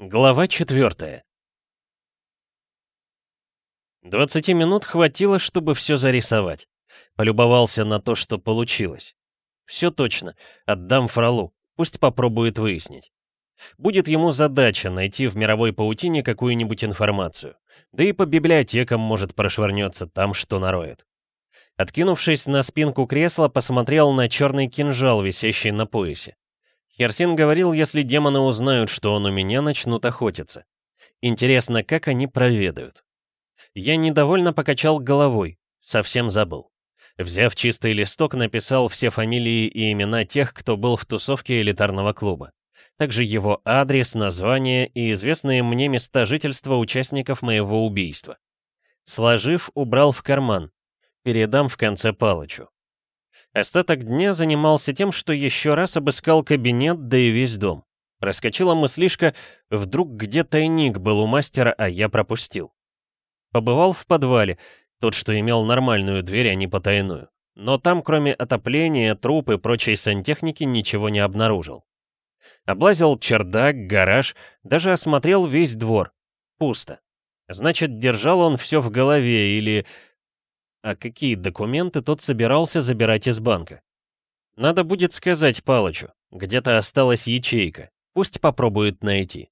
Глава 4 20 минут хватило, чтобы все зарисовать. Полюбовался на то, что получилось. Все точно, отдам Фролу, пусть попробует выяснить. Будет ему задача найти в мировой паутине какую-нибудь информацию. Да и по библиотекам может прошвырнется там, что нароет. Откинувшись на спинку кресла, посмотрел на черный кинжал, висящий на поясе. Херсин говорил, если демоны узнают, что он у меня, начнут охотиться. Интересно, как они проведают. Я недовольно покачал головой, совсем забыл. Взяв чистый листок, написал все фамилии и имена тех, кто был в тусовке элитарного клуба. Также его адрес, название и известные мне места жительства участников моего убийства. Сложив, убрал в карман. Передам в конце Палычу. Остаток дня занимался тем, что еще раз обыскал кабинет, да и весь дом. Раскочила мыслишка, вдруг где тайник был у мастера, а я пропустил. Побывал в подвале, тот, что имел нормальную дверь, а не потайную. Но там, кроме отопления, труп и прочей сантехники, ничего не обнаружил. Облазил чердак, гараж, даже осмотрел весь двор. Пусто. Значит, держал он все в голове или а какие документы тот собирался забирать из банка. Надо будет сказать Палычу, где-то осталась ячейка, пусть попробует найти.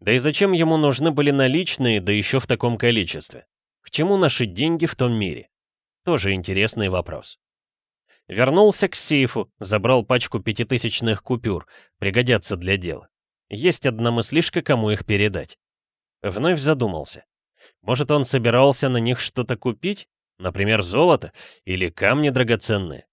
Да и зачем ему нужны были наличные, да еще в таком количестве? К чему наши деньги в том мире? Тоже интересный вопрос. Вернулся к сейфу, забрал пачку пятитысячных купюр, пригодятся для дела. Есть одна мыслишка, кому их передать. Вновь задумался. Может, он собирался на них что-то купить? Например, золото или камни драгоценные.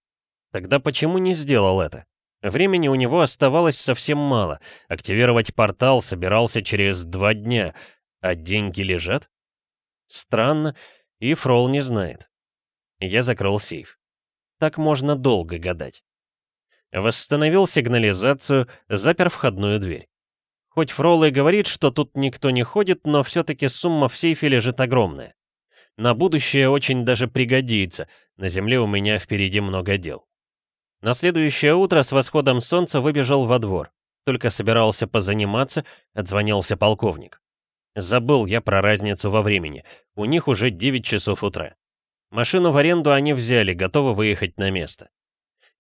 Тогда почему не сделал это? Времени у него оставалось совсем мало. Активировать портал собирался через два дня, а деньги лежат? Странно, и Фрол не знает. Я закрыл сейф. Так можно долго гадать. Восстановил сигнализацию, запер входную дверь. Хоть Фрол и говорит, что тут никто не ходит, но все-таки сумма в сейфе лежит огромная. На будущее очень даже пригодится, на земле у меня впереди много дел. На следующее утро с восходом солнца выбежал во двор. Только собирался позаниматься, отзвонился полковник. Забыл я про разницу во времени. У них уже 9 часов утра. Машину в аренду они взяли, готовы выехать на место.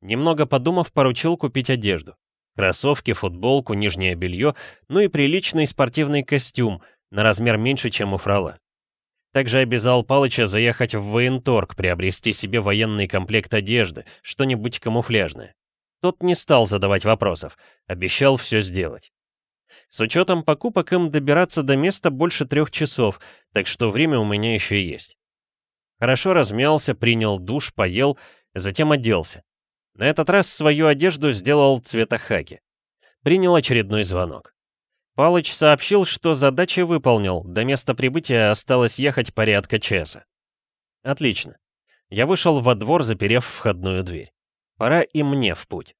Немного подумав, поручил купить одежду. Кроссовки, футболку, нижнее белье, ну и приличный спортивный костюм, на размер меньше, чем у фрала. Также обязал Палыча заехать в военторг, приобрести себе военный комплект одежды, что-нибудь камуфляжное. Тот не стал задавать вопросов, обещал все сделать. С учетом покупок им добираться до места больше трех часов, так что время у меня еще есть. Хорошо размялся, принял душ, поел, затем оделся. На этот раз свою одежду сделал цвета хаки. Принял очередной звонок. Палыч сообщил, что задачи выполнил, до места прибытия осталось ехать порядка часа. Отлично. Я вышел во двор, заперев входную дверь. Пора и мне в путь.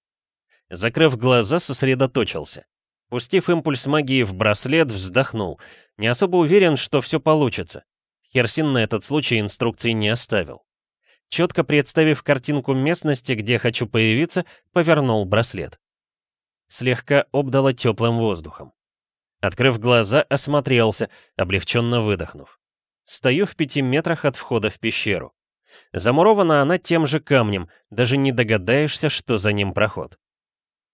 Закрыв глаза, сосредоточился. Пустив импульс магии в браслет, вздохнул. Не особо уверен, что все получится. Херсин на этот случай инструкций не оставил. Четко представив картинку местности, где хочу появиться, повернул браслет. Слегка обдало теплым воздухом. Открыв глаза, осмотрелся, облегченно выдохнув. Стою в пяти метрах от входа в пещеру. Замурована она тем же камнем, даже не догадаешься, что за ним проход.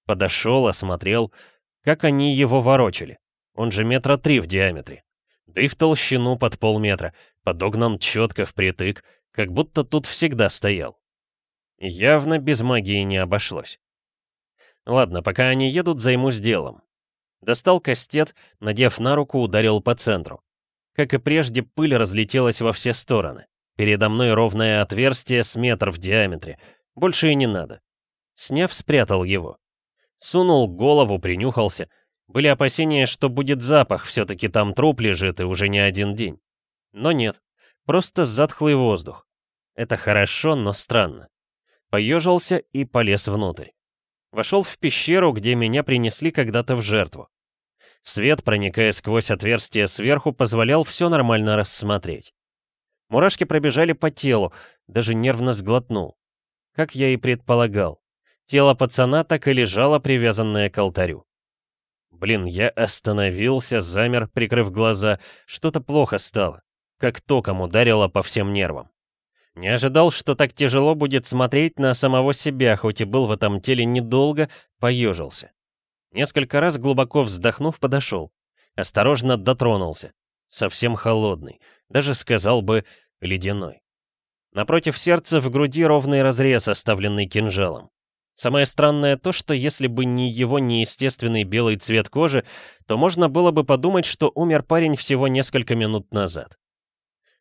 Подошел, осмотрел, как они его ворочали. Он же метра три в диаметре. Да и в толщину под полметра, подогнан четко впритык, как будто тут всегда стоял. Явно без магии не обошлось. Ладно, пока они едут, займусь делом. Достал кастет, надев на руку, ударил по центру. Как и прежде, пыль разлетелась во все стороны. Передо мной ровное отверстие с метр в диаметре. Больше и не надо. Сняв, спрятал его. Сунул голову, принюхался. Были опасения, что будет запах, все-таки там труп лежит и уже не один день. Но нет, просто затхлый воздух. Это хорошо, но странно. Поежился и полез внутрь. Вошел в пещеру, где меня принесли когда-то в жертву. Свет, проникая сквозь отверстие сверху, позволял все нормально рассмотреть. Мурашки пробежали по телу, даже нервно сглотнул. Как я и предполагал. Тело пацана так и лежало, привязанное к алтарю. Блин, я остановился, замер, прикрыв глаза. Что-то плохо стало. Как током ударило по всем нервам. Не ожидал, что так тяжело будет смотреть на самого себя, хоть и был в этом теле недолго, поежился. Несколько раз глубоко вздохнув, подошел. Осторожно дотронулся. Совсем холодный. Даже сказал бы, ледяной. Напротив сердца в груди ровный разрез, оставленный кинжалом. Самое странное то, что если бы не его неестественный белый цвет кожи, то можно было бы подумать, что умер парень всего несколько минут назад.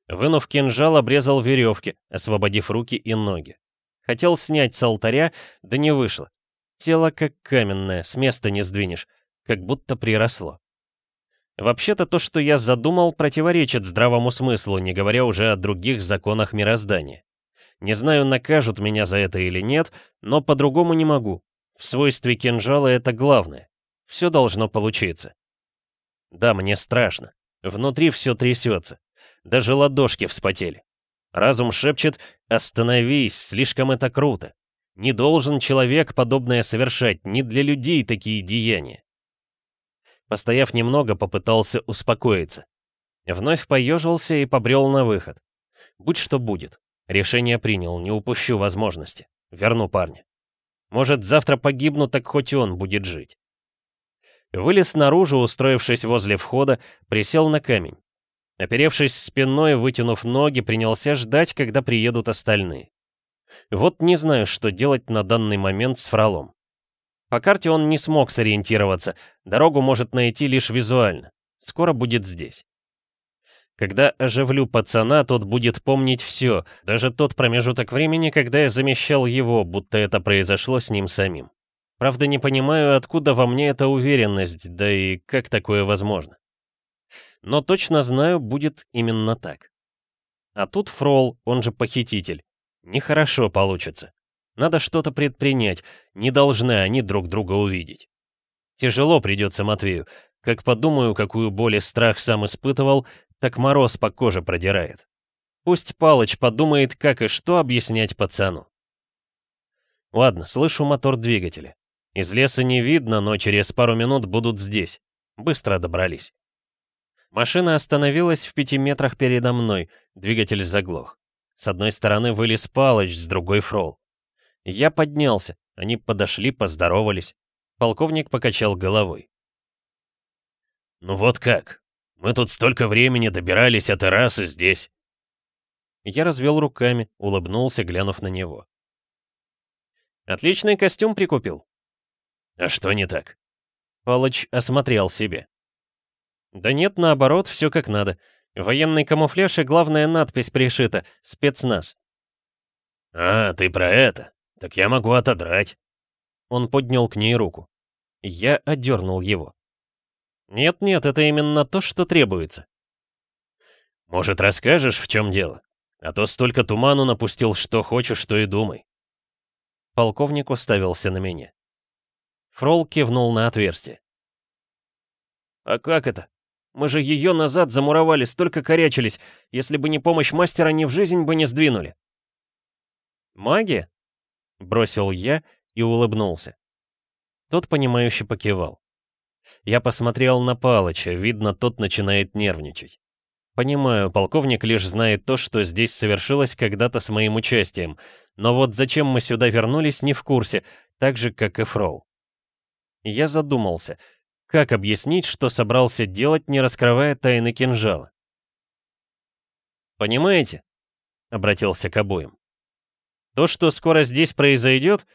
Вынув кинжал, обрезал веревки, освободив руки и ноги. Хотел снять с алтаря, да не вышло. Тело как каменное, с места не сдвинешь, как будто приросло. Вообще-то то, что я задумал, противоречит здравому смыслу, не говоря уже о других законах мироздания. Не знаю, накажут меня за это или нет, но по-другому не могу. В свойстве кинжала это главное. Все должно получиться. Да, мне страшно. Внутри все трясется. Даже ладошки вспотели. Разум шепчет «Остановись, слишком это круто». Не должен человек подобное совершать, не для людей такие деяния. Постояв немного, попытался успокоиться. Вновь поежился и побрел на выход. Будь что будет. Решение принял, не упущу возможности. Верну парня. Может, завтра погибну, так хоть он будет жить. Вылез наружу, устроившись возле входа, присел на камень. Оперевшись спиной, вытянув ноги, принялся ждать, когда приедут остальные. Вот не знаю, что делать на данный момент с Фролом. По карте он не смог сориентироваться, дорогу может найти лишь визуально. Скоро будет здесь. Когда оживлю пацана, тот будет помнить все, даже тот промежуток времени, когда я замещал его, будто это произошло с ним самим. Правда, не понимаю, откуда во мне эта уверенность, да и как такое возможно. Но точно знаю, будет именно так. А тут Фрол, он же похититель. Нехорошо получится. Надо что-то предпринять, не должны они друг друга увидеть. Тяжело придется Матвею. Как подумаю, какую боль и страх сам испытывал, так мороз по коже продирает. Пусть Палыч подумает, как и что объяснять пацану. Ладно, слышу мотор двигателя. Из леса не видно, но через пару минут будут здесь. Быстро добрались. Машина остановилась в пяти метрах передо мной, двигатель заглох. С одной стороны вылез Палыч, с другой Фрол. Я поднялся, они подошли, поздоровались. Полковник покачал головой. «Ну вот как, мы тут столько времени добирались от Ирасы здесь. Я развел руками, улыбнулся, глянув на него. Отличный костюм прикупил. А что не так? Палыч осмотрел себе. Да нет, наоборот, все как надо. Военный камуфляж и главная надпись пришита «Спецназ». «А, ты про это? Так я могу отодрать». Он поднял к ней руку. Я отдернул его. Нет-нет, это именно то, что требуется. Может, расскажешь, в чем дело? А то столько туману напустил, что хочешь, то и думай. Полковник уставился на меня. Фрол кивнул на отверстие. «А как это? Мы же ее назад замуровали, столько корячились. Если бы не помощь мастера, ни в жизнь бы не сдвинули». «Магия?» — бросил я и улыбнулся. Тот, понимающе покивал. Я посмотрел на Палыча, видно, тот начинает нервничать. Понимаю, полковник лишь знает то, что здесь совершилось когда-то с моим участием, но вот зачем мы сюда вернулись, не в курсе, так же, как и Фрол. Я задумался, как объяснить, что собрался делать, не раскрывая тайны кинжала. «Понимаете?» — обратился к обоим. «То, что скоро здесь произойдет...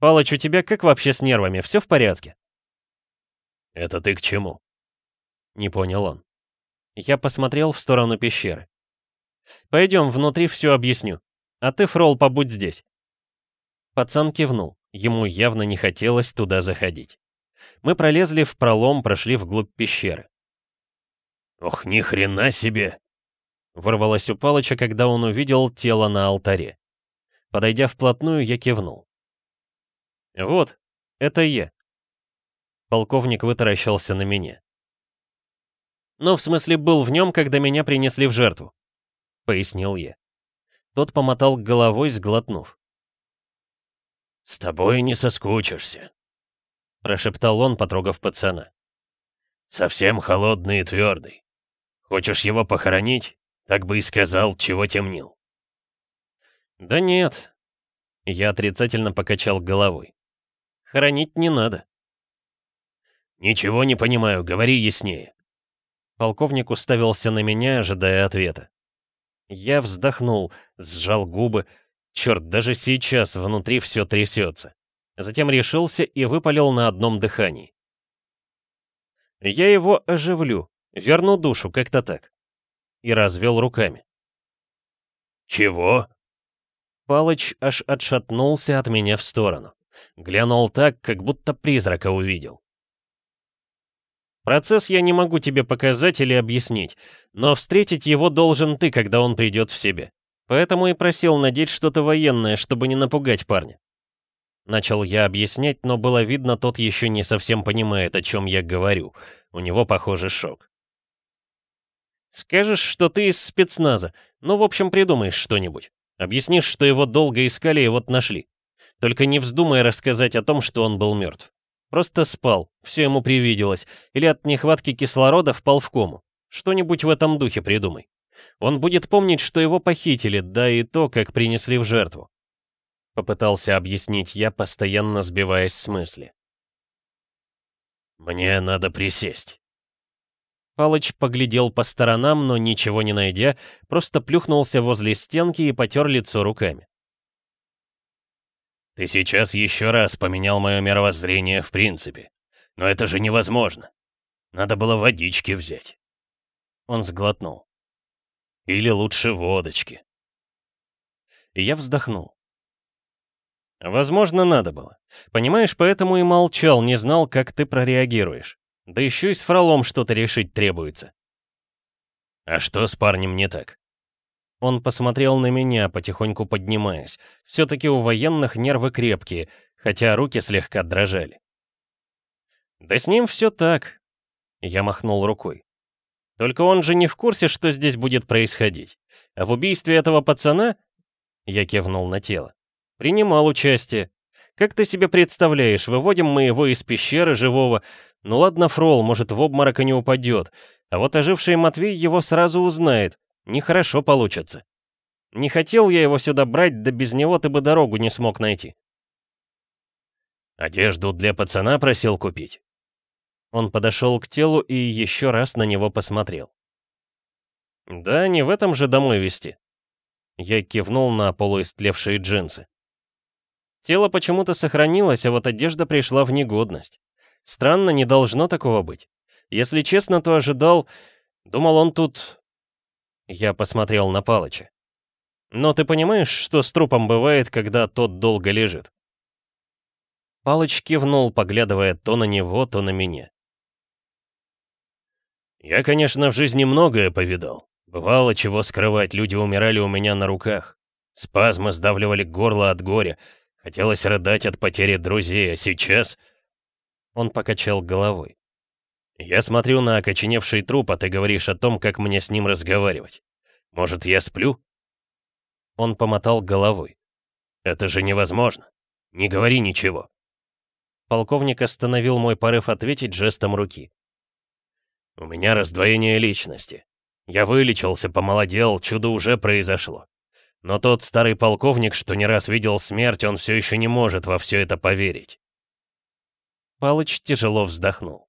Палыч, у тебя как вообще с нервами, все в порядке?» «Это ты к чему?» Не понял он. Я посмотрел в сторону пещеры. «Пойдем, внутри все объясню. А ты, Фрол, побудь здесь». Пацан кивнул. Ему явно не хотелось туда заходить. Мы пролезли в пролом, прошли вглубь пещеры. «Ох, ни хрена себе!» Ворвалось у Палыча, когда он увидел тело на алтаре. Подойдя вплотную, я кивнул. «Вот, это я. Полковник вытаращился на меня. «Ну, в смысле, был в нем, когда меня принесли в жертву», — пояснил я. Тот помотал головой, сглотнув. «С тобой не соскучишься», — прошептал он, потрогав пацана. совсем холодный и твердый. Хочешь его похоронить? Так бы и сказал, чего темнил». «Да нет». Я отрицательно покачал головой. «Хоронить не надо». «Ничего не понимаю, говори яснее». Полковник уставился на меня, ожидая ответа. Я вздохнул, сжал губы. Черт, даже сейчас внутри все трясется. Затем решился и выпалил на одном дыхании. Я его оживлю, верну душу, как-то так. И развел руками. «Чего?» Палыч аж отшатнулся от меня в сторону. Глянул так, как будто призрака увидел. Процесс я не могу тебе показать или объяснить, но встретить его должен ты, когда он придет в себе. Поэтому и просил надеть что-то военное, чтобы не напугать парня. Начал я объяснять, но было видно, тот еще не совсем понимает, о чем я говорю. У него, похоже, шок. Скажешь, что ты из спецназа. Ну, в общем, придумаешь что-нибудь. Объяснишь, что его долго искали и вот нашли. Только не вздумай рассказать о том, что он был мертв. Просто спал, все ему привиделось, или от нехватки кислорода впал в кому. Что-нибудь в этом духе придумай. Он будет помнить, что его похитили, да и то, как принесли в жертву. Попытался объяснить я, постоянно сбиваясь с мысли. «Мне надо присесть». Палыч поглядел по сторонам, но ничего не найдя, просто плюхнулся возле стенки и потер лицо руками. Ты сейчас еще раз поменял мое мировоззрение в принципе. Но это же невозможно. Надо было водички взять. Он сглотнул. Или лучше водочки. Я вздохнул. Возможно, надо было. Понимаешь, поэтому и молчал, не знал, как ты прореагируешь. Да еще и с фролом что-то решить требуется. А что с парнем не так? Он посмотрел на меня, потихоньку поднимаясь. Все-таки у военных нервы крепкие, хотя руки слегка дрожали. «Да с ним все так», — я махнул рукой. «Только он же не в курсе, что здесь будет происходить. А в убийстве этого пацана...» Я кивнул на тело. «Принимал участие. Как ты себе представляешь, выводим мы его из пещеры живого. Ну ладно, Фрол, может, в обморок и не упадет. А вот оживший Матвей его сразу узнает. Нехорошо получится. Не хотел я его сюда брать, да без него ты бы дорогу не смог найти. Одежду для пацана просил купить. Он подошел к телу и еще раз на него посмотрел. Да, не в этом же домой вести. Я кивнул на полуистлевшие джинсы. Тело почему-то сохранилось, а вот одежда пришла в негодность. Странно, не должно такого быть. Если честно, то ожидал... Думал, он тут я посмотрел на Палыча. «Но ты понимаешь, что с трупом бывает, когда тот долго лежит?» Палыч кивнул, поглядывая то на него, то на меня. «Я, конечно, в жизни многое повидал. Бывало, чего скрывать, люди умирали у меня на руках. Спазмы сдавливали горло от горя. Хотелось рыдать от потери друзей, а сейчас...» Он покачал головой. Я смотрю на окоченевший труп, а ты говоришь о том, как мне с ним разговаривать. Может, я сплю?» Он помотал головой. «Это же невозможно. Не говори ничего». Полковник остановил мой порыв ответить жестом руки. «У меня раздвоение личности. Я вылечился, помолодел, чудо уже произошло. Но тот старый полковник, что не раз видел смерть, он все еще не может во все это поверить». Палыч тяжело вздохнул.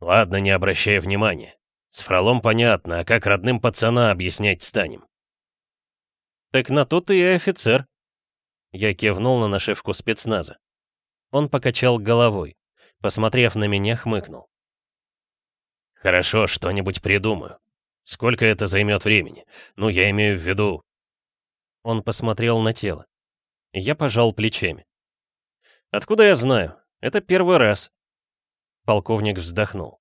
Ладно, не обращай внимания. С Фролом понятно, а как родным пацана объяснять станем? Так на то ты и офицер. Я кивнул на нашивку спецназа. Он покачал головой. Посмотрев на меня, хмыкнул. «Хорошо, что-нибудь придумаю. Сколько это займет времени? Ну, я имею в виду...» Он посмотрел на тело. Я пожал плечами. «Откуда я знаю? Это первый раз. Полковник вздохнул.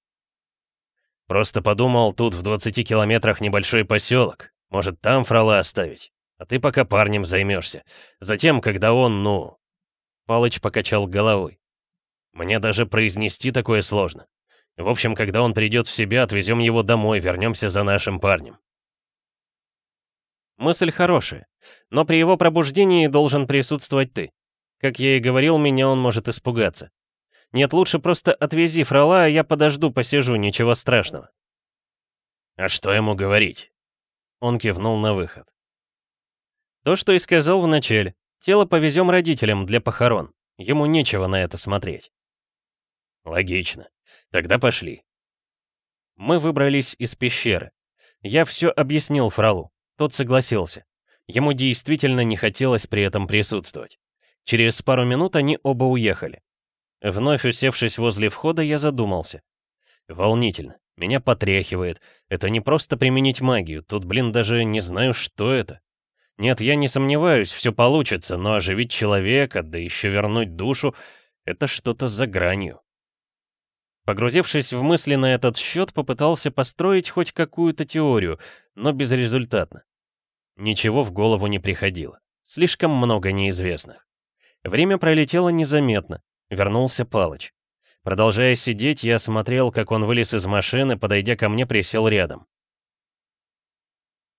«Просто подумал, тут в 20 километрах небольшой поселок. Может, там фрала оставить? А ты пока парнем займешься. Затем, когда он, ну...» Палыч покачал головой. «Мне даже произнести такое сложно. В общем, когда он придет в себя, отвезем его домой, вернемся за нашим парнем». Мысль хорошая, но при его пробуждении должен присутствовать ты. Как я и говорил, меня он может испугаться. Нет, лучше просто отвези Фрала, а я подожду, посижу, ничего страшного. А что ему говорить? Он кивнул на выход. То, что и сказал вначале. Тело повезем родителям для похорон. Ему нечего на это смотреть. Логично. Тогда пошли. Мы выбрались из пещеры. Я все объяснил Фралу. Тот согласился. Ему действительно не хотелось при этом присутствовать. Через пару минут они оба уехали. Вновь усевшись возле входа, я задумался. Волнительно. Меня потряхивает. Это не просто применить магию. Тут, блин, даже не знаю, что это. Нет, я не сомневаюсь, все получится, но оживить человека, да еще вернуть душу — это что-то за гранью. Погрузившись в мысли на этот счет, попытался построить хоть какую-то теорию, но безрезультатно. Ничего в голову не приходило. Слишком много неизвестных. Время пролетело незаметно. Вернулся Палыч. Продолжая сидеть, я смотрел, как он вылез из машины, подойдя ко мне, присел рядом.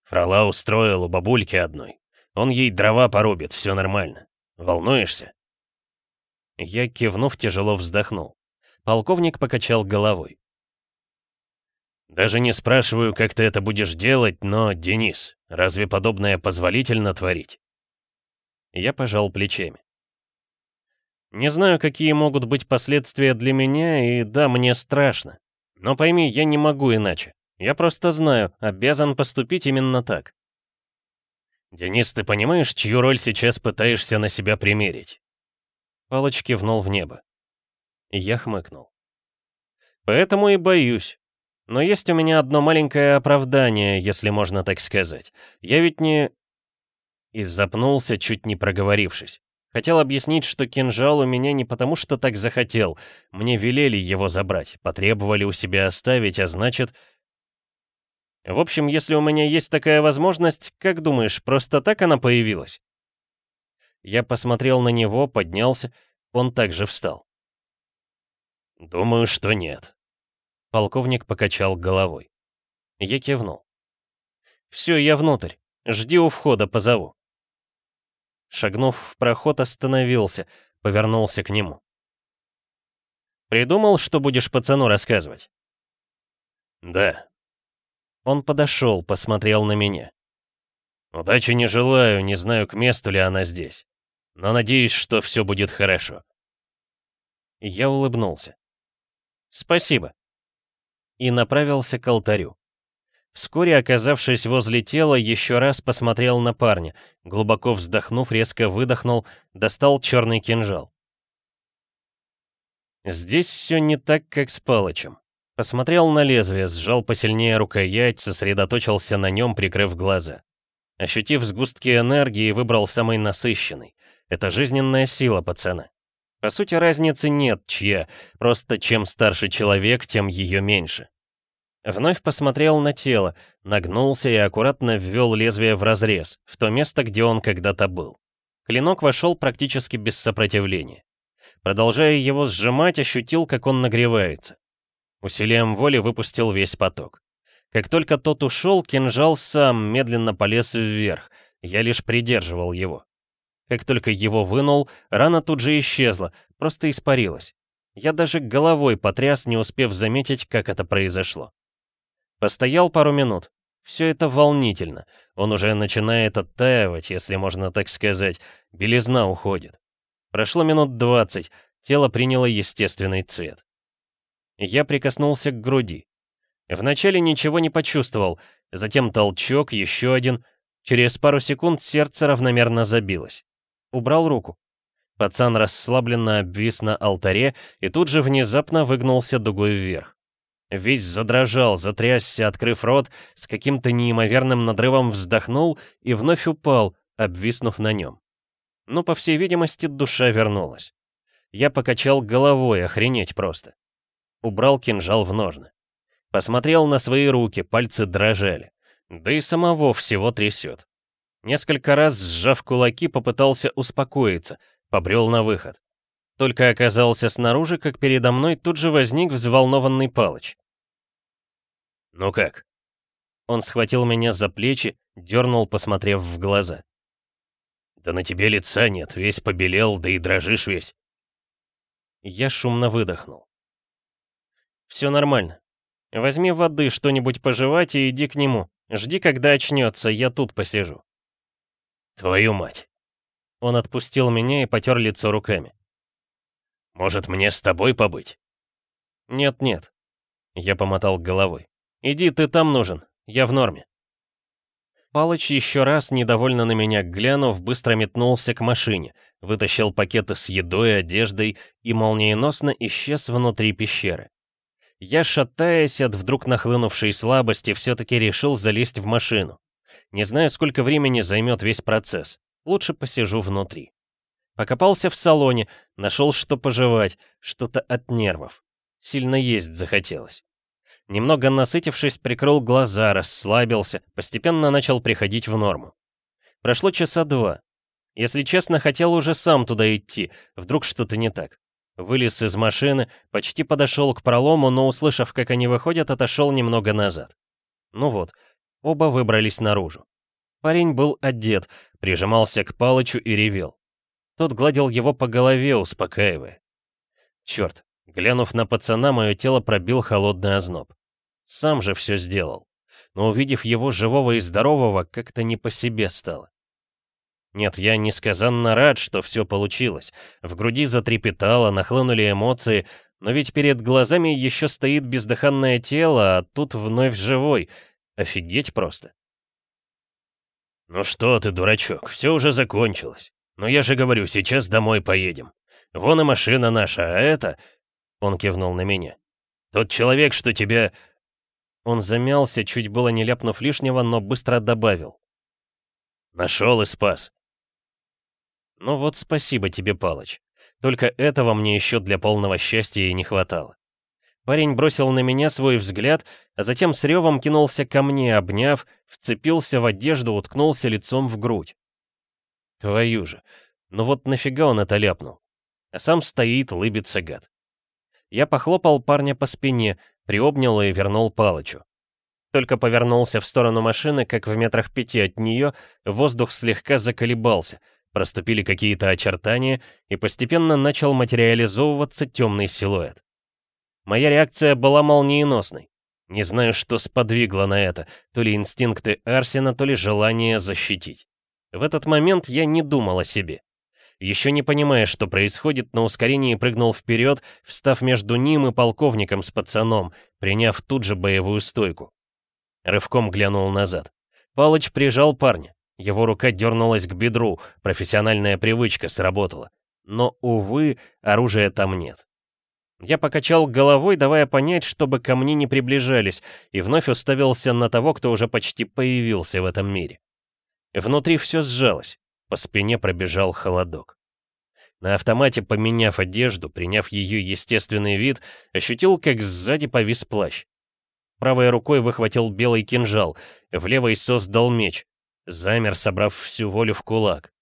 Фрала устроил у бабульки одной. Он ей дрова порубит, все нормально. Волнуешься? Я, кивнув, тяжело вздохнул. Полковник покачал головой. «Даже не спрашиваю, как ты это будешь делать, но, Денис, разве подобное позволительно творить?» Я пожал плечами. «Не знаю, какие могут быть последствия для меня, и да, мне страшно. Но пойми, я не могу иначе. Я просто знаю, обязан поступить именно так». «Денис, ты понимаешь, чью роль сейчас пытаешься на себя примерить?» Палыч кивнул в небо. Я хмыкнул. Поэтому и боюсь. Но есть у меня одно маленькое оправдание, если можно так сказать. Я ведь не... И запнулся, чуть не проговорившись. Хотел объяснить, что кинжал у меня не потому, что так захотел. Мне велели его забрать, потребовали у себя оставить, а значит... В общем, если у меня есть такая возможность, как думаешь, просто так она появилась? Я посмотрел на него, поднялся, он также встал. «Думаю, что нет». Полковник покачал головой. Я кивнул. «Все, я внутрь. Жди у входа, позову». Шагнув в проход, остановился, повернулся к нему. «Придумал, что будешь пацану рассказывать?» «Да». Он подошел, посмотрел на меня. «Удачи не желаю, не знаю, к месту ли она здесь. Но надеюсь, что все будет хорошо». Я улыбнулся. «Спасибо». И направился к алтарю. Вскоре, оказавшись возле тела, еще раз посмотрел на парня, глубоко вздохнув, резко выдохнул, достал черный кинжал. Здесь все не так, как с Палычем. Посмотрел на лезвие, сжал посильнее рукоять, сосредоточился на нем, прикрыв глаза. Ощутив сгустки энергии, выбрал самый насыщенный. Это жизненная сила пацана. По сути, разницы нет, чья, просто чем старше человек, тем ее меньше. Вновь посмотрел на тело, нагнулся и аккуратно ввел лезвие в разрез, в то место, где он когда-то был. Клинок вошел практически без сопротивления. Продолжая его сжимать, ощутил, как он нагревается. Усилием воли выпустил весь поток. Как только тот ушел, кинжал сам медленно полез вверх, я лишь придерживал его. Как только его вынул, рана тут же исчезла, просто испарилась. Я даже головой потряс, не успев заметить, как это произошло. Постоял пару минут. Все это волнительно. Он уже начинает оттаивать, если можно так сказать. Белизна уходит. Прошло минут двадцать, тело приняло естественный цвет. Я прикоснулся к груди. Вначале ничего не почувствовал, затем толчок, еще один. Через пару секунд сердце равномерно забилось. Убрал руку. Пацан расслабленно обвис на алтаре и тут же внезапно выгнулся дугой вверх. Весь задрожал, затрясся, открыв рот, с каким-то неимоверным надрывом вздохнул и вновь упал, обвиснув на нем. Но, по всей видимости, душа вернулась. Я покачал головой, охренеть просто. Убрал кинжал в ножны. Посмотрел на свои руки, пальцы дрожали. Да и самого всего трясет. Несколько раз, сжав кулаки, попытался успокоиться, побрел на выход. Только оказался снаружи, как передо мной тут же возник взволнованный Палыч. «Ну как?» Он схватил меня за плечи, дернул, посмотрев в глаза. «Да на тебе лица нет, весь побелел, да и дрожишь весь». Я шумно выдохнул. «Все нормально. Возьми воды, что-нибудь пожевать и иди к нему. Жди, когда очнется, я тут посижу». «Твою мать!» Он отпустил меня и потер лицо руками. «Может, мне с тобой побыть?» «Нет-нет». Я помотал головой. «Иди, ты там нужен. Я в норме». Палыч еще раз, недовольно на меня глянув, быстро метнулся к машине, вытащил пакеты с едой, одеждой и молниеносно исчез внутри пещеры. Я, шатаясь от вдруг нахлынувшей слабости, все-таки решил залезть в машину. Не знаю, сколько времени займет весь процесс. Лучше посижу внутри. Покопался в салоне, нашел что пожевать, что-то от нервов. Сильно есть захотелось. Немного насытившись, прикрыл глаза, расслабился, постепенно начал приходить в норму. Прошло часа два. Если честно, хотел уже сам туда идти, вдруг что-то не так. Вылез из машины, почти подошел к пролому, но, услышав, как они выходят, отошел немного назад. Ну вот, оба выбрались наружу. Парень был одет, прижимался к Палычу и ревел. Тот гладил его по голове, успокаивая. Черт, глянув на пацана, мое тело пробил холодный озноб. Сам же все сделал. Но увидев его живого и здорового, как-то не по себе стало. Нет, я несказанно рад, что все получилось. В груди затрепетало, нахлынули эмоции, но ведь перед глазами еще стоит бездыханное тело, а тут вновь живой. Офигеть просто. «Ну что ты, дурачок, все уже закончилось. Но я же говорю, сейчас домой поедем. Вон и машина наша, а это...» Он кивнул на меня. «Тот человек, что тебя...» Он замялся, чуть было не ляпнув лишнего, но быстро добавил. «Нашел и спас. Ну вот спасибо тебе, Палыч. Только этого мне еще для полного счастья и не хватало. Парень бросил на меня свой взгляд, а затем с ревом кинулся ко мне, обняв, вцепился в одежду, уткнулся лицом в грудь. Твою же, ну вот нафига он это ляпнул? А сам стоит, лыбится гад. Я похлопал парня по спине, приобнял и вернул Палычу. Только повернулся в сторону машины, как в метрах пяти от нее воздух слегка заколебался — проступили какие-то очертания, и постепенно начал материализовываться темный силуэт. Моя реакция была молниеносной. Не знаю, что сподвигло на это, то ли инстинкты Арсена, то ли желание защитить. В этот момент я не думал о себе. Еще не понимая, что происходит, на ускорении прыгнул вперед, встав между ним и полковником с пацаном, приняв тут же боевую стойку. Рывком глянул назад. Палыч прижал парня. Его рука дернулась к бедру, профессиональная привычка сработала. Но, увы, оружия там нет. Я покачал головой, давая понять, чтобы ко мне не приближались, и вновь уставился на того, кто уже почти появился в этом мире. Внутри все сжалось, по спине пробежал холодок. На автомате, поменяв одежду, приняв ее естественный вид, ощутил, как сзади повис плащ. Правой рукой выхватил белый кинжал, в левой создал меч, Замер, собрав всю волю в кулак.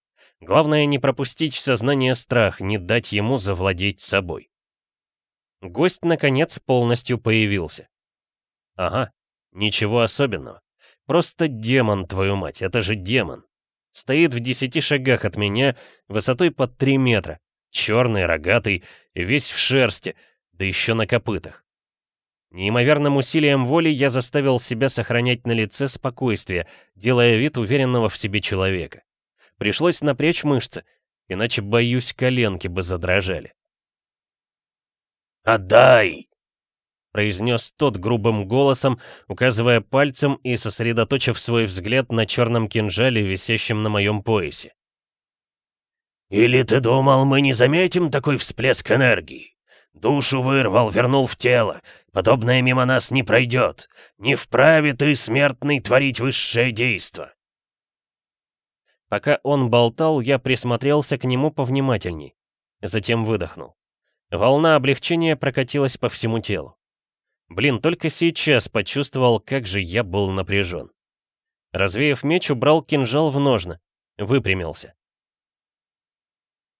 Главное не пропустить в сознание страх, не дать ему завладеть собой. Гость, наконец, полностью появился. Ага, ничего особенного. Просто демон, твою мать, это же демон. Стоит в десяти шагах от меня, высотой под три метра. Черный, рогатый, весь в шерсти, да еще на копытах. Неимоверным усилием воли я заставил себя сохранять на лице спокойствие, делая вид уверенного в себе человека. Пришлось напрячь мышцы, иначе, боюсь, коленки бы задрожали. «Отдай!» — произнес тот грубым голосом, указывая пальцем и сосредоточив свой взгляд на черном кинжале, висящем на моем поясе. «Или ты думал, мы не заметим такой всплеск энергии? Душу вырвал, вернул в тело. Подобное мимо нас не пройдет. Не вправе ты, смертный, творить высшее действо. Пока он болтал, я присмотрелся к нему повнимательней. Затем выдохнул. Волна облегчения прокатилась по всему телу. Блин, только сейчас почувствовал, как же я был напряжен. Развеяв меч, убрал кинжал в ножны. Выпрямился.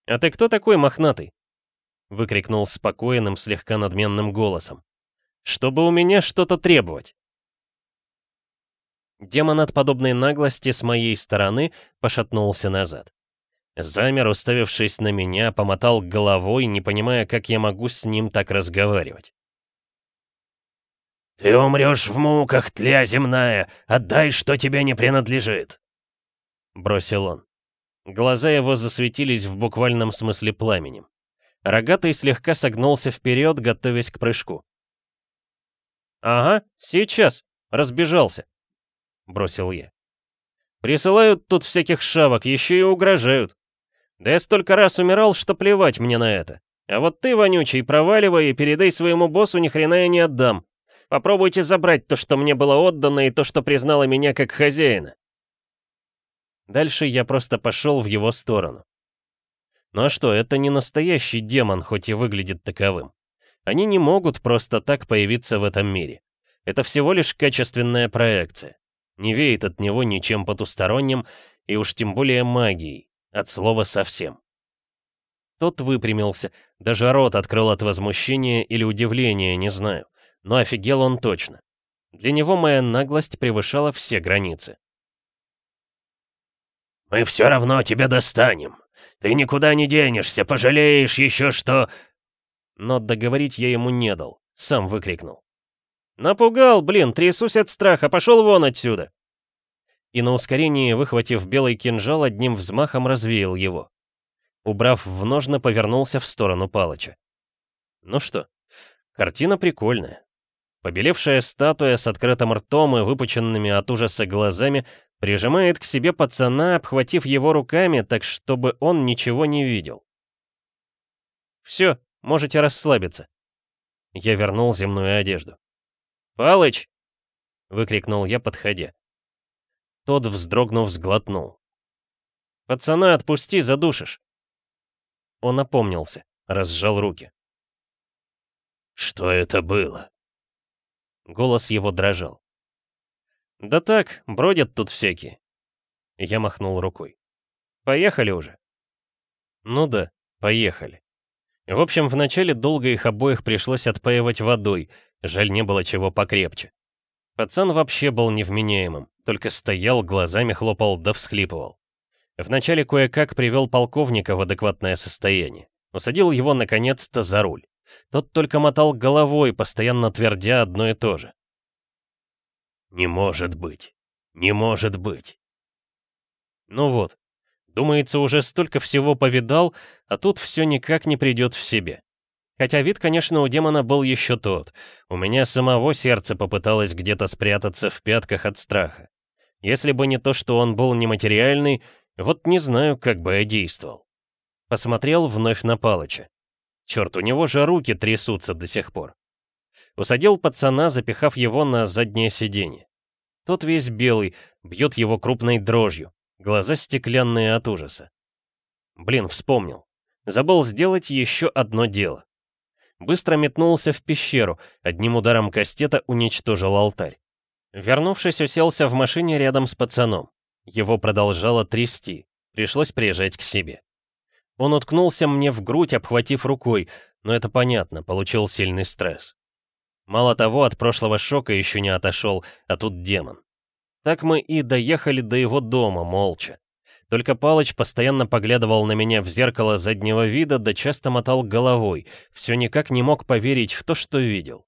«А ты кто такой мохнатый?» — выкрикнул спокойным, слегка надменным голосом. «Чтобы у меня что-то требовать!» Демон от подобной наглости с моей стороны пошатнулся назад. Замер, уставившись на меня, помотал головой, не понимая, как я могу с ним так разговаривать. «Ты умрешь в муках, тля земная! Отдай, что тебе не принадлежит!» Бросил он. Глаза его засветились в буквальном смысле пламенем. Рогатый слегка согнулся вперед, готовясь к прыжку. «Ага, сейчас. Разбежался», — бросил я. «Присылают тут всяких шавок, еще и угрожают. Да я столько раз умирал, что плевать мне на это. А вот ты, вонючий, проваливай и передай своему боссу, ни хрена я не отдам. Попробуйте забрать то, что мне было отдано, и то, что признало меня как хозяина». Дальше я просто пошел в его сторону. Ну а что, это не настоящий демон, хоть и выглядит таковым. Они не могут просто так появиться в этом мире. Это всего лишь качественная проекция. Не веет от него ничем потусторонним, и уж тем более магией, от слова совсем. Тот выпрямился, даже рот открыл от возмущения или удивления, не знаю. Но офигел он точно. Для него моя наглость превышала все границы. «Мы все равно тебя достанем. Ты никуда не денешься, пожалеешь еще, что...» Но договорить я ему не дал, сам выкрикнул. «Напугал, блин, трясусь от страха, пошел вон отсюда!» И на ускорении, выхватив белый кинжал, одним взмахом развеял его. Убрав в ножны, повернулся в сторону Палыча. Ну что, картина прикольная. Побелевшая статуя с открытым ртом и выпученными от ужаса глазами прижимает к себе пацана, обхватив его руками, так чтобы он ничего не видел. «Все, можете расслабиться». Я вернул земную одежду. «Палыч!» — выкрикнул я, подходя. Тот, вздрогнув, сглотнул. «Пацана отпусти, задушишь!» Он опомнился, разжал руки. «Что это было?» Голос его дрожал. «Да так, бродят тут всякие». Я махнул рукой. «Поехали уже». «Ну да, поехали». В общем, вначале долго их обоих пришлось отпаивать водой, Жаль, не было чего покрепче. Пацан вообще был невменяемым, только стоял, глазами хлопал да всхлипывал. Вначале кое-как привел полковника в адекватное состояние. Усадил его наконец-то за руль. Тот только мотал головой, постоянно твердя одно и то же. «Не может быть! Не может быть!» Ну вот, думается, уже столько всего повидал, а тут все никак не придет в себе. Хотя вид, конечно, у демона был еще тот. У меня самого сердце попыталось где-то спрятаться в пятках от страха. Если бы не то, что он был нематериальный, вот не знаю, как бы я действовал. Посмотрел вновь на Палыча. Черт, у него же руки трясутся до сих пор. Усадил пацана, запихав его на заднее сиденье. Тот весь белый, бьет его крупной дрожью, глаза стеклянные от ужаса. Блин, вспомнил. Забыл сделать еще одно дело быстро метнулся в пещеру, одним ударом кастета уничтожил алтарь. Вернувшись, уселся в машине рядом с пацаном. Его продолжало трясти, пришлось приезжать к себе. Он уткнулся мне в грудь, обхватив рукой, но это понятно, получил сильный стресс. Мало того, от прошлого шока еще не отошел, а тут демон. Так мы и доехали до его дома, молча. Только Палыч постоянно поглядывал на меня в зеркало заднего вида, да часто мотал головой, все никак не мог поверить в то, что видел.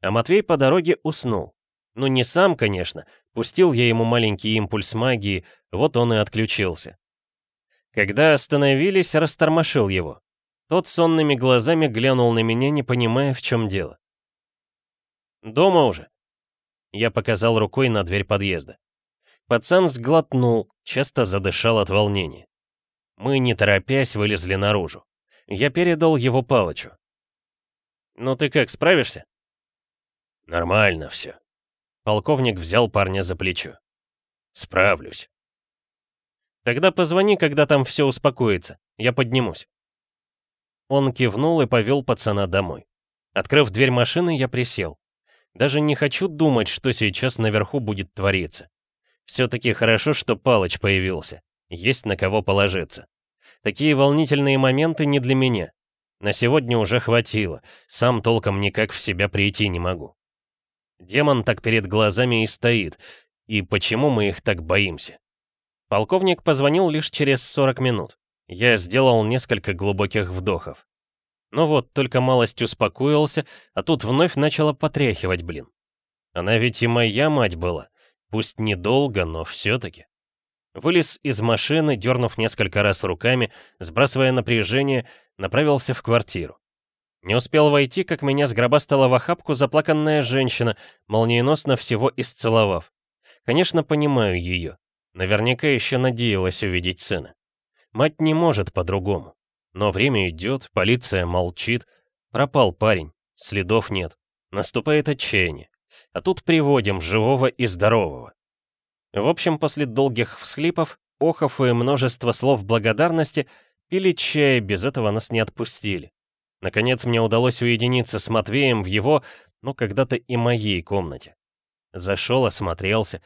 А Матвей по дороге уснул. Ну не сам, конечно, пустил я ему маленький импульс магии, вот он и отключился. Когда остановились, растормошил его. Тот сонными глазами глянул на меня, не понимая, в чем дело. «Дома уже?» Я показал рукой на дверь подъезда. Пацан сглотнул, часто задышал от волнения. Мы, не торопясь, вылезли наружу. Я передал его Палычу. «Ну ты как, справишься?» «Нормально все». Полковник взял парня за плечо. «Справлюсь». «Тогда позвони, когда там все успокоится. Я поднимусь». Он кивнул и повел пацана домой. Открыв дверь машины, я присел. Даже не хочу думать, что сейчас наверху будет твориться. Все-таки хорошо, что Палыч появился. Есть на кого положиться. Такие волнительные моменты не для меня. На сегодня уже хватило. Сам толком никак в себя прийти не могу. Демон так перед глазами и стоит. И почему мы их так боимся? Полковник позвонил лишь через 40 минут. Я сделал несколько глубоких вдохов. Ну вот, только малость успокоился, а тут вновь начала потряхивать, блин. Она ведь и моя мать была. Пусть недолго, но все-таки. Вылез из машины, дернув несколько раз руками, сбрасывая напряжение, направился в квартиру. Не успел войти, как меня сгробастала в охапку заплаканная женщина, молниеносно всего исцеловав. Конечно, понимаю ее. Наверняка еще надеялась увидеть сына. Мать не может по-другому. Но время идет, полиция молчит. Пропал парень, следов нет. Наступает отчаяние. А тут приводим живого и здорового. В общем, после долгих всхлипов, охов и множества слов благодарности, пили чай, без этого нас не отпустили. Наконец мне удалось уединиться с Матвеем в его, ну когда-то и моей комнате. Зашел, осмотрелся,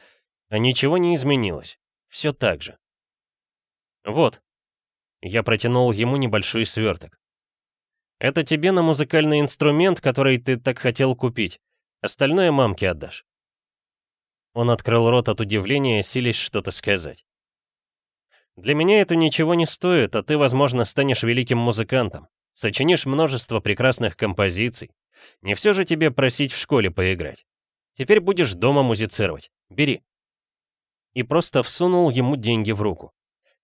а ничего не изменилось. Все так же. Вот. Я протянул ему небольшой сверток. Это тебе на музыкальный инструмент, который ты так хотел купить. Остальное мамке отдашь. Он открыл рот от удивления, силясь что-то сказать. «Для меня это ничего не стоит, а ты, возможно, станешь великим музыкантом. Сочинишь множество прекрасных композиций. Не все же тебе просить в школе поиграть. Теперь будешь дома музицировать. Бери». И просто всунул ему деньги в руку.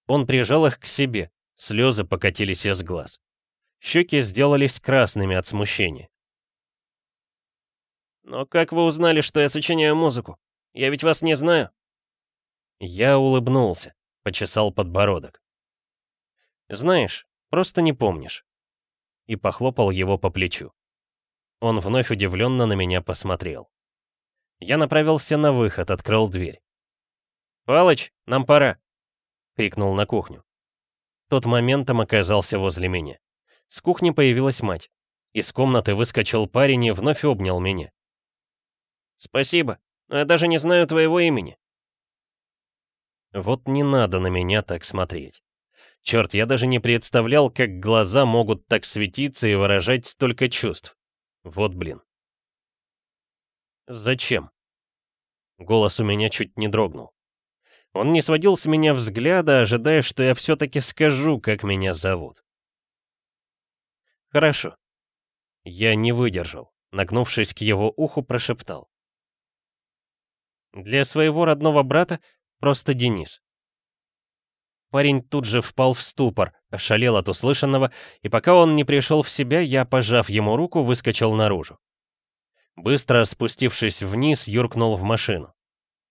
Он прижал их к себе, слезы покатились из глаз. Щеки сделались красными от смущения. «Но как вы узнали, что я сочиняю музыку?» Я ведь вас не знаю». Я улыбнулся, почесал подбородок. «Знаешь, просто не помнишь». И похлопал его по плечу. Он вновь удивленно на меня посмотрел. Я направился на выход, открыл дверь. «Палыч, нам пора!» — крикнул на кухню. Тот моментом оказался возле меня. С кухни появилась мать. Из комнаты выскочил парень и вновь обнял меня. «Спасибо», но я даже не знаю твоего имени». Вот не надо на меня так смотреть. Черт, я даже не представлял, как глаза могут так светиться и выражать столько чувств. Вот блин. Зачем? Голос у меня чуть не дрогнул. Он не сводил с меня взгляда, ожидая, что я все-таки скажу, как меня зовут. Хорошо. Я не выдержал. Нагнувшись к его уху, прошептал. Для своего родного брата просто Денис. Парень тут же впал в ступор, ошалел от услышанного, и пока он не пришел в себя, я, пожав ему руку, выскочил наружу. Быстро спустившись вниз, юркнул в машину.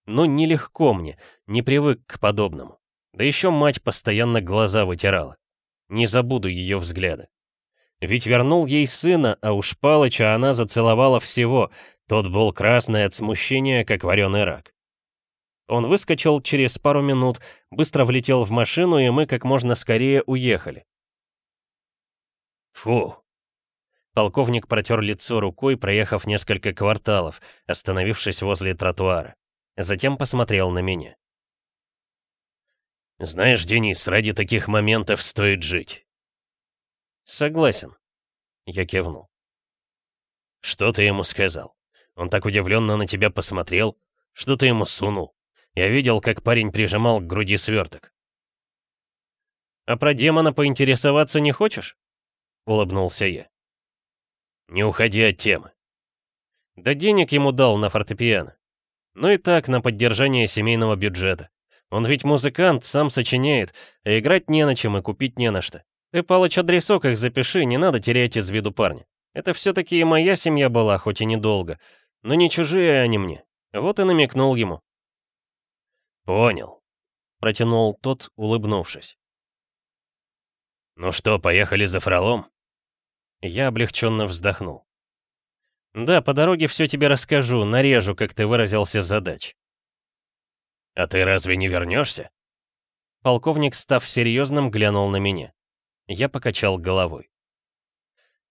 Ну, нелегко мне, не привык к подобному. Да еще мать постоянно глаза вытирала. Не забуду ее взгляда. Ведь вернул ей сына, а уж Палыча она зацеловала всего, тот был красный от смущения, как вареный рак. Он выскочил через пару минут, быстро влетел в машину, и мы как можно скорее уехали. Фу. Полковник протер лицо рукой, проехав несколько кварталов, остановившись возле тротуара. Затем посмотрел на меня. «Знаешь, Денис, ради таких моментов стоит жить». «Согласен», — я кивнул. «Что ты ему сказал?» Он так удивленно на тебя посмотрел. Что ты ему сунул? Я видел, как парень прижимал к груди сверток. «А про демона поинтересоваться не хочешь?» — улыбнулся я. «Не уходи от темы». Да денег ему дал на фортепиано. Ну и так, на поддержание семейного бюджета. Он ведь музыкант, сам сочиняет, а играть не на чем и купить не на что. Ты, Палыч, адресок их запиши, не надо терять из виду парня. Это все-таки и моя семья была, хоть и недолго. Но не чужие они мне. Вот и намекнул ему. «Понял», — протянул тот, улыбнувшись. «Ну что, поехали за фролом?» Я облегченно вздохнул. «Да, по дороге все тебе расскажу, нарежу, как ты выразился, задач». «А ты разве не вернешься?» Полковник, став серьезным, глянул на меня. Я покачал головой.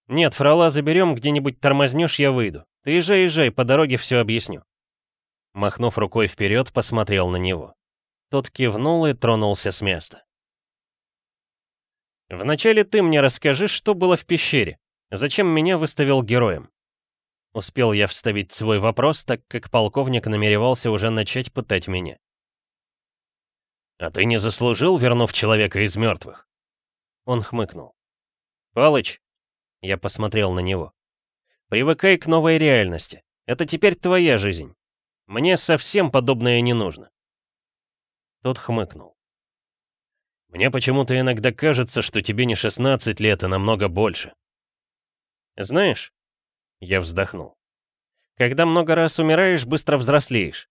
«Нет, фрола заберем, где-нибудь тормознешь, я выйду. Ты езжай, езжай, по дороге все объясню». Махнув рукой вперед, посмотрел на него. Тот кивнул и тронулся с места. «Вначале ты мне расскажи, что было в пещере. Зачем меня выставил героем?» Успел я вставить свой вопрос, так как полковник намеревался уже начать пытать меня. «А ты не заслужил, вернув человека из мертвых?» Он хмыкнул. «Палыч!» Я посмотрел на него. «Привыкай к новой реальности. Это теперь твоя жизнь. Мне совсем подобное не нужно». Тот хмыкнул. «Мне почему-то иногда кажется, что тебе не 16 лет, а намного больше». «Знаешь...» Я вздохнул. «Когда много раз умираешь, быстро взрослеешь.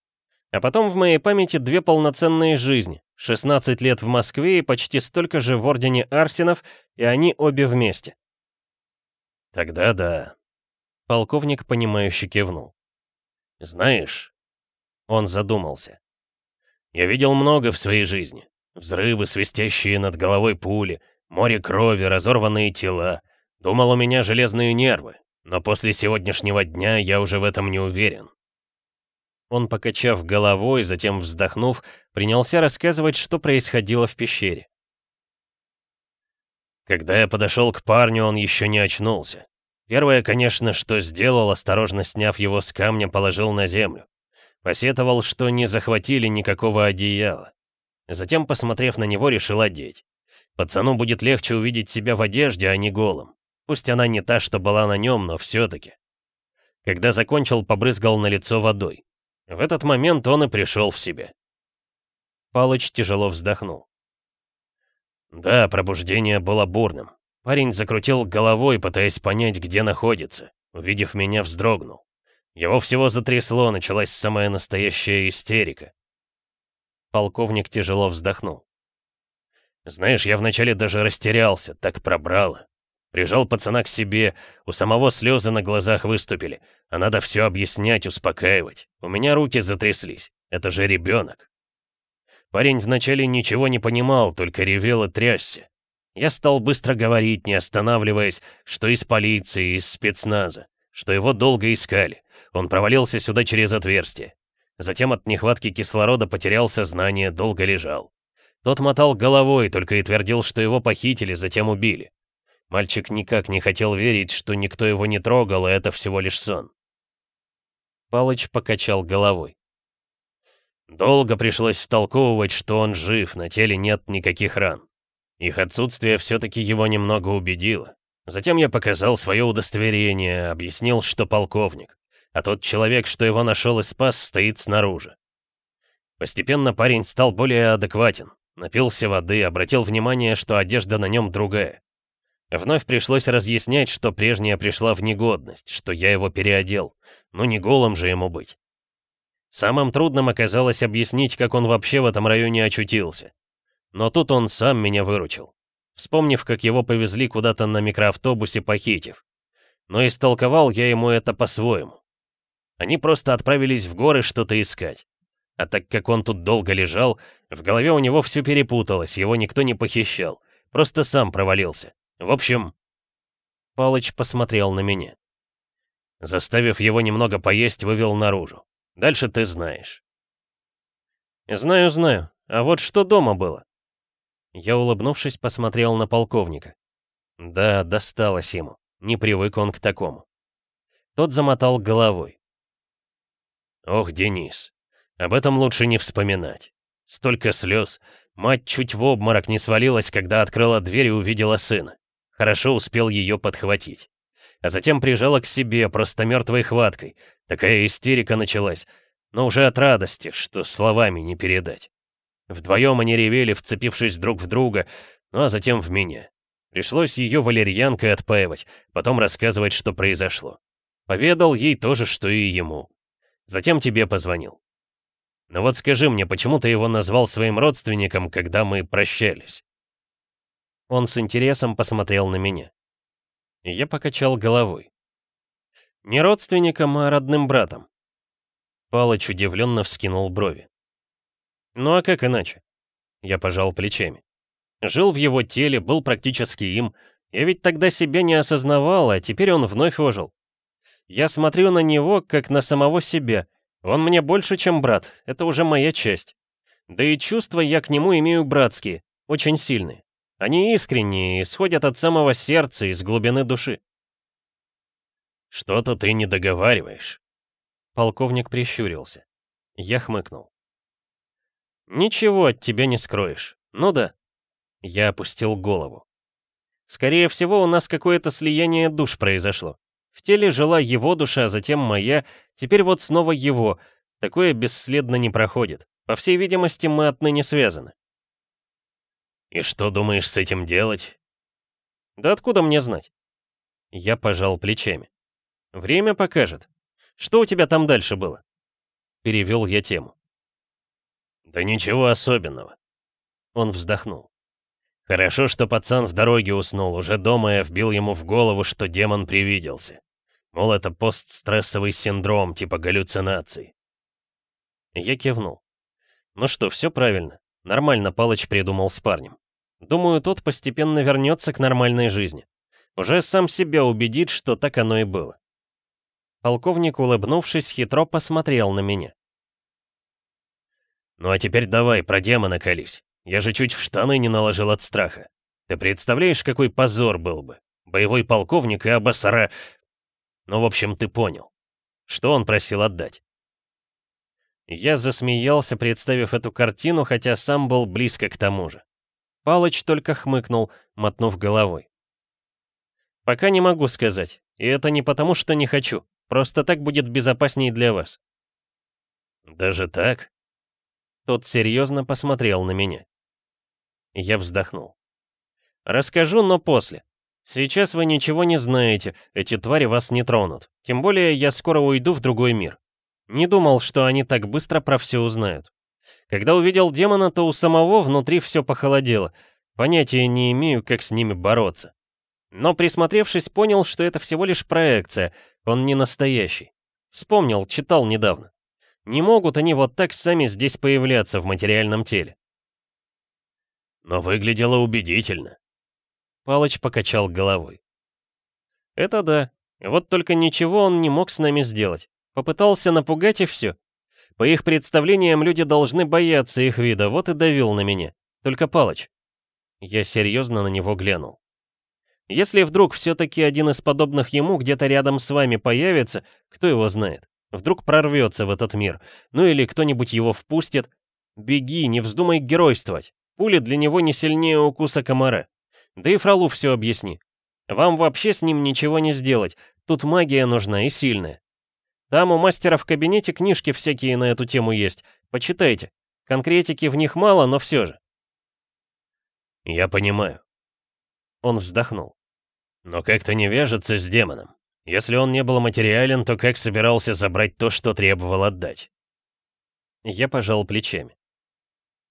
А потом в моей памяти две полноценные жизни. 16 лет в Москве и почти столько же в Ордене Арсенов, и они обе вместе. Тогда да. Полковник, понимающе кивнул. Знаешь, он задумался. Я видел много в своей жизни. Взрывы, свистящие над головой пули, море крови, разорванные тела. Думал, у меня железные нервы, но после сегодняшнего дня я уже в этом не уверен. Он, покачав головой, затем вздохнув, принялся рассказывать, что происходило в пещере. Когда я подошел к парню, он еще не очнулся. Первое, конечно, что сделал, осторожно сняв его с камня, положил на землю. Посетовал, что не захватили никакого одеяла. Затем, посмотрев на него, решил одеть. Пацану будет легче увидеть себя в одежде, а не голым. Пусть она не та, что была на нем, но все-таки. Когда закончил, побрызгал на лицо водой. В этот момент он и пришел в себя. Палыч тяжело вздохнул. Да, пробуждение было бурным. Парень закрутил головой, пытаясь понять, где находится. Увидев меня, вздрогнул. Его всего затрясло, началась самая настоящая истерика. Полковник тяжело вздохнул. Знаешь, я вначале даже растерялся, так пробрало. Прижал пацана к себе, у самого слезы на глазах выступили. А надо все объяснять, успокаивать. У меня руки затряслись. Это же ребенок. Парень вначале ничего не понимал, только ревел и трясся. Я стал быстро говорить, не останавливаясь, что из полиции, из спецназа, что его долго искали. Он провалился сюда через отверстие. Затем от нехватки кислорода потерял сознание, долго лежал. Тот мотал головой, только и твердил, что его похитили, затем убили. Мальчик никак не хотел верить, что никто его не трогал, и это всего лишь сон. Палыч покачал головой. Долго пришлось втолковывать, что он жив, на теле нет никаких ран. Их отсутствие все-таки его немного убедило. Затем я показал свое удостоверение, объяснил, что полковник, а тот человек, что его нашел и спас, стоит снаружи. Постепенно парень стал более адекватен, напился воды, обратил внимание, что одежда на нем другая. Вновь пришлось разъяснять, что прежняя пришла в негодность, что я его переодел. Ну не голым же ему быть. Самым трудным оказалось объяснить, как он вообще в этом районе очутился. Но тут он сам меня выручил. Вспомнив, как его повезли куда-то на микроавтобусе, похитив. Но истолковал я ему это по-своему. Они просто отправились в горы что-то искать. А так как он тут долго лежал, в голове у него все перепуталось, его никто не похищал. Просто сам провалился. В общем...» Палыч посмотрел на меня. Заставив его немного поесть, вывел наружу. Дальше ты знаешь. «Знаю, знаю. А вот что дома было?» Я, улыбнувшись, посмотрел на полковника. Да, досталось ему. Не привык он к такому. Тот замотал головой. «Ох, Денис, об этом лучше не вспоминать. Столько слез. Мать чуть в обморок не свалилась, когда открыла дверь и увидела сына. Хорошо успел ее подхватить. А затем прижала к себе просто мертвой хваткой. Такая истерика началась, но уже от радости, что словами не передать. Вдвоем они ревели, вцепившись друг в друга, ну а затем в меня. Пришлось ее валерьянкой отпаивать, потом рассказывать, что произошло. Поведал ей то же, что и ему. Затем тебе позвонил. Но вот скажи мне, почему ты его назвал своим родственником, когда мы прощались? Он с интересом посмотрел на меня. Я покачал головой. Не родственником, а родным братом. Палыч удивленно вскинул брови. Ну а как иначе? Я пожал плечами. Жил в его теле, был практически им. Я ведь тогда себя не осознавал, а теперь он вновь ожил. Я смотрю на него, как на самого себя. Он мне больше, чем брат, это уже моя часть. Да и чувства я к нему имею братские, очень сильные. Они искренние, исходят от самого сердца, из глубины души. «Что-то ты не договариваешь. Полковник прищурился. Я хмыкнул. «Ничего от тебя не скроешь. Ну да». Я опустил голову. Скорее всего, у нас какое-то слияние душ произошло. В теле жила его душа, затем моя, теперь вот снова его. Такое бесследно не проходит. По всей видимости, мы отныне связаны. «И что думаешь с этим делать?» «Да откуда мне знать?» Я пожал плечами. «Время покажет. Что у тебя там дальше было?» Перевел я тему. «Да ничего особенного». Он вздохнул. Хорошо, что пацан в дороге уснул, уже дома я вбил ему в голову, что демон привиделся. Мол, это постстрессовый синдром, типа галлюцинаций. Я кивнул. Ну что, все правильно. Нормально Палыч придумал с парнем. Думаю, тот постепенно вернется к нормальной жизни. Уже сам себя убедит, что так оно и было. Полковник, улыбнувшись, хитро посмотрел на меня. «Ну а теперь давай, про демона колись. Я же чуть в штаны не наложил от страха. Ты представляешь, какой позор был бы? Боевой полковник и обосара... Ну, в общем, ты понял. Что он просил отдать? Я засмеялся, представив эту картину, хотя сам был близко к тому же. Палыч только хмыкнул, мотнув головой. «Пока не могу сказать. И это не потому, что не хочу. Просто так будет безопаснее для вас». «Даже так?» Тот серьезно посмотрел на меня. Я вздохнул. «Расскажу, но после. Сейчас вы ничего не знаете, эти твари вас не тронут. Тем более я скоро уйду в другой мир. Не думал, что они так быстро про все узнают. Когда увидел демона, то у самого внутри все похолодело. Понятия не имею, как с ними бороться. Но присмотревшись, понял, что это всего лишь проекция, он не настоящий. Вспомнил, читал недавно. Не могут они вот так сами здесь появляться в материальном теле. Но выглядело убедительно. Палыч покачал головой. Это да. Вот только ничего он не мог с нами сделать. Попытался напугать и все. По их представлениям люди должны бояться их вида, вот и давил на меня. Только Палыч. Я серьезно на него глянул. Если вдруг все-таки один из подобных ему где-то рядом с вами появится, кто его знает? Вдруг прорвется в этот мир. Ну или кто-нибудь его впустит. Беги, не вздумай геройствовать. Пули для него не сильнее укуса комара. Да и Фролу все объясни. Вам вообще с ним ничего не сделать. Тут магия нужна и сильная. Там у мастера в кабинете книжки всякие на эту тему есть. Почитайте. Конкретики в них мало, но все же. Я понимаю. Он вздохнул. Но как-то не вяжется с демоном. Если он не был материален, то как собирался забрать то, что требовал отдать? Я пожал плечами.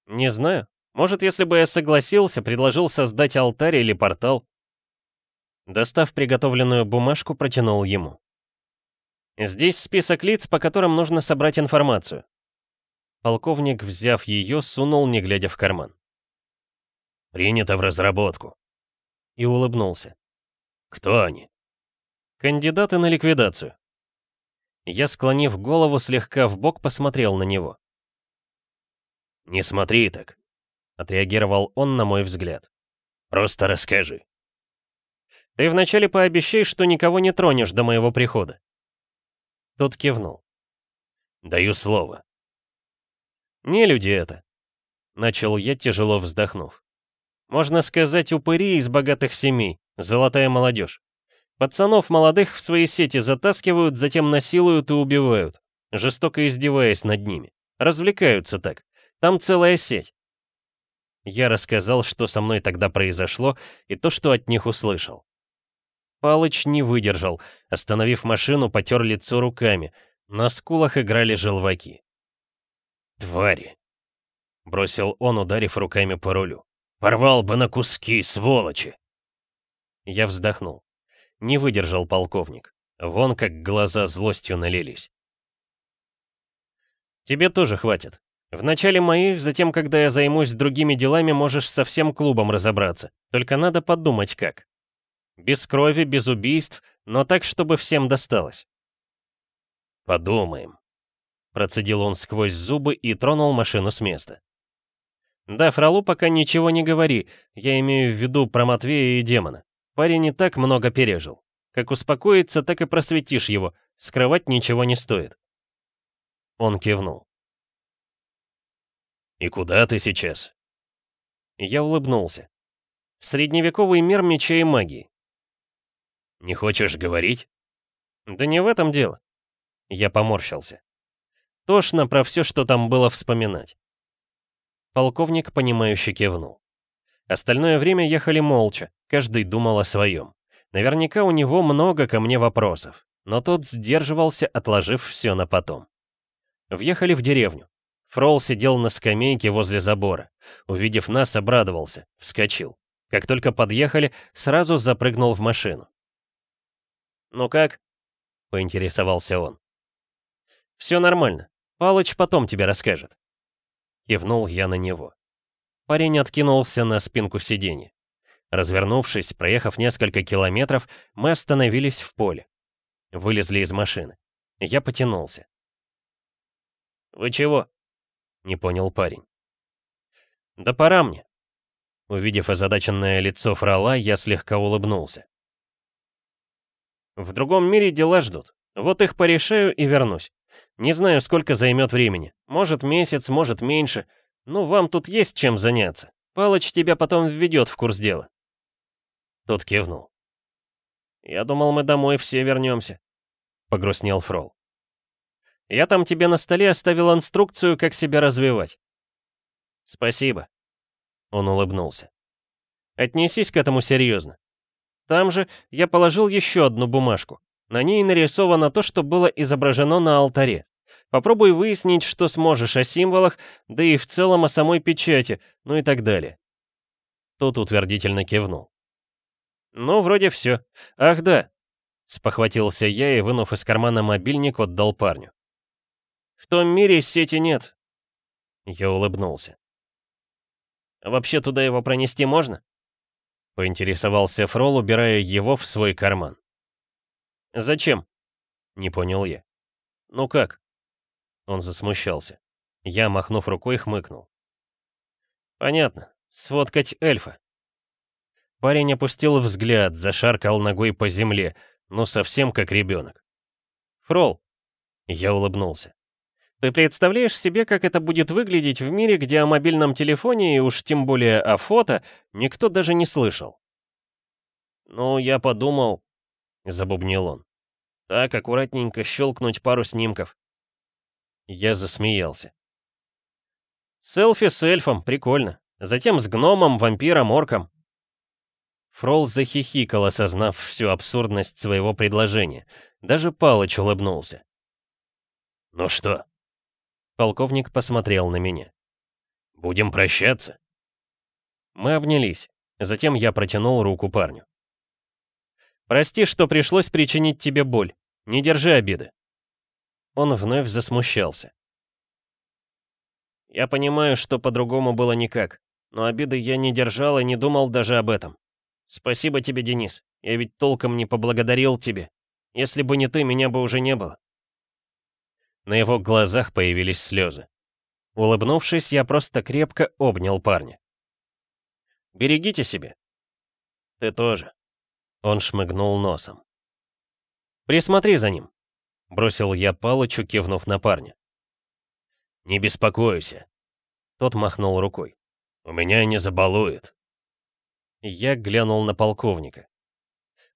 Не знаю. Может, если бы я согласился, предложил создать алтарь или портал? Достав приготовленную бумажку, протянул ему. Здесь список лиц, по которым нужно собрать информацию. Полковник, взяв ее, сунул, не глядя в карман. «Принято в разработку». И улыбнулся. «Кто они?» «Кандидаты на ликвидацию». Я, склонив голову слегка в бок, посмотрел на него. «Не смотри так. Отреагировал он на мой взгляд. «Просто расскажи». «Ты вначале пообещай, что никого не тронешь до моего прихода». Тот кивнул. «Даю слово». «Не люди это», — начал я, тяжело вздохнув. «Можно сказать, упыри из богатых семей, золотая молодежь. Пацанов молодых в свои сети затаскивают, затем насилуют и убивают, жестоко издеваясь над ними. Развлекаются так. Там целая сеть. Я рассказал, что со мной тогда произошло, и то, что от них услышал. Палыч не выдержал, остановив машину, потер лицо руками. На скулах играли желваки. «Твари!» — бросил он, ударив руками по рулю. «Порвал бы на куски, сволочи!» Я вздохнул. Не выдержал полковник. Вон как глаза злостью налились. «Тебе тоже хватит», в начале моих, затем, когда я займусь другими делами, можешь со всем клубом разобраться. Только надо подумать как. Без крови, без убийств, но так, чтобы всем досталось. Подумаем. Процедил он сквозь зубы и тронул машину с места. Да, Фролу пока ничего не говори, я имею в виду про Матвея и демона. Парень не так много пережил. Как успокоится, так и просветишь его, скрывать ничего не стоит. Он кивнул. «И куда ты сейчас?» Я улыбнулся. В средневековый мир меча и магии. Не хочешь говорить? Да не в этом дело. Я поморщился. Тошно про все, что там было вспоминать. Полковник, понимающе кивнул. Остальное время ехали молча, каждый думал о своем. Наверняка у него много ко мне вопросов, но тот сдерживался, отложив все на потом. Въехали в деревню. Фрол сидел на скамейке возле забора. Увидев нас, обрадовался, вскочил. Как только подъехали, сразу запрыгнул в машину. «Ну как?» — поинтересовался он. «Все нормально. Палыч потом тебе расскажет». Кивнул я на него. Парень откинулся на спинку сиденья. Развернувшись, проехав несколько километров, мы остановились в поле. Вылезли из машины. Я потянулся. «Вы чего?» — не понял парень. «Да пора мне». Увидев озадаченное лицо фрала, я слегка улыбнулся. «В другом мире дела ждут. Вот их порешаю и вернусь. Не знаю, сколько займет времени. Может месяц, может меньше. Ну, вам тут есть чем заняться. Палыч тебя потом введет в курс дела». Тот кивнул. «Я думал, мы домой все вернемся», — погрустнел Фрол. «Я там тебе на столе оставил инструкцию, как себя развивать». «Спасибо», — он улыбнулся. «Отнесись к этому серьезно. Там же я положил еще одну бумажку. На ней нарисовано то, что было изображено на алтаре. Попробуй выяснить, что сможешь о символах, да и в целом о самой печати, ну и так далее. Тот утвердительно кивнул. Ну, вроде все. Ах да. Спохватился я и, вынув из кармана мобильник, отдал парню. В том мире сети нет. Я улыбнулся. Вообще туда его пронести можно? Поинтересовался Фрол, убирая его в свой карман. «Зачем?» Не понял я. «Ну как?» Он засмущался. Я, махнув рукой, хмыкнул. «Понятно. Сфоткать эльфа». Парень опустил взгляд, зашаркал ногой по земле, но совсем как ребенок. «Фрол!» Я улыбнулся. «Ты представляешь себе, как это будет выглядеть в мире, где о мобильном телефоне и уж тем более о фото никто даже не слышал?» «Ну, я подумал...» — забубнил он. «Так, аккуратненько щелкнуть пару снимков». Я засмеялся. «Селфи с эльфом, прикольно. Затем с гномом, вампиром, орком». Фрол захихикал, осознав всю абсурдность своего предложения. Даже Палыч улыбнулся. «Ну что?» Полковник посмотрел на меня. «Будем прощаться?» Мы обнялись. Затем я протянул руку парню. «Прости, что пришлось причинить тебе боль. Не держи обиды». Он вновь засмущался. «Я понимаю, что по-другому было никак, но обиды я не держал и не думал даже об этом. Спасибо тебе, Денис. Я ведь толком не поблагодарил тебе. Если бы не ты, меня бы уже не было». На его глазах появились слезы. Улыбнувшись, я просто крепко обнял парня. «Берегите себя». «Ты тоже». Он шмыгнул носом. «Присмотри за ним. Бросил я Палычу, кивнув на парня. «Не беспокойся». Тот махнул рукой. «У меня не забалует». Я глянул на полковника.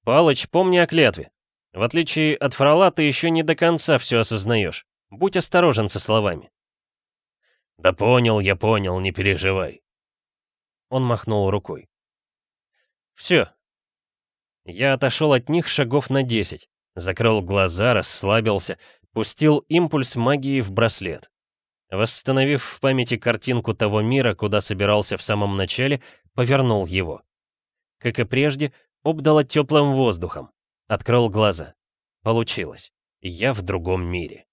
«Палыч, помни о клятве. В отличие от фрала, ты еще не до конца все осознаешь. Будь осторожен со словами». «Да понял, я понял, не переживай». Он махнул рукой. «Все». Я отошел от них шагов на десять. Закрыл глаза, расслабился, пустил импульс магии в браслет. Восстановив в памяти картинку того мира, куда собирался в самом начале, повернул его. Как и прежде, обдало теплым воздухом. Открыл глаза. Получилось. Я в другом мире.